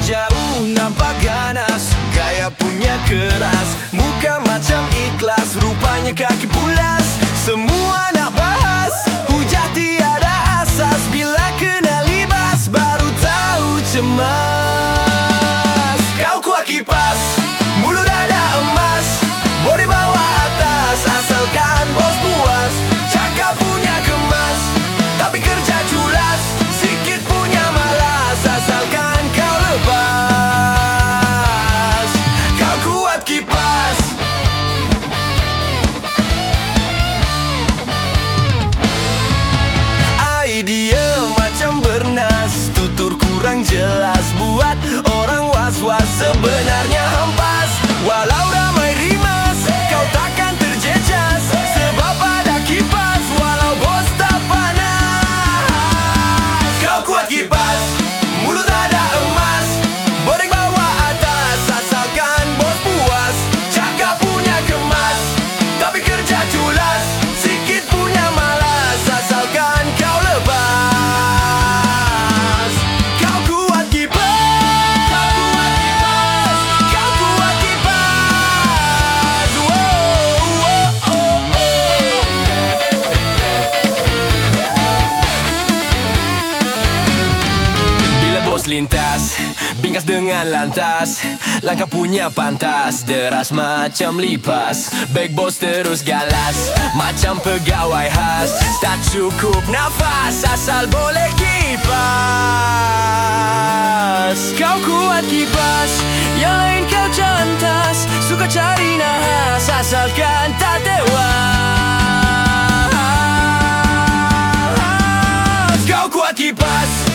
Jauh nampak ganas Gaya punya keras. Muka macam ikhlas Rupanya kaki pulas. Semua nak bahas Hujah tiada asas. Bila kena libas Baru tahu cemas orang was-was Sebenarnya lintas Bingkas dengan lantas. Langkah punya pantas Deras macam lipas. Back boss terus galas Macam pegawai khas. Tak cukup nafas Asal boleh kipas. Kau kuat kipas Yang lain kau cantas. Suka cari nahas Asalkan tak tewas. Kau kuat kipas.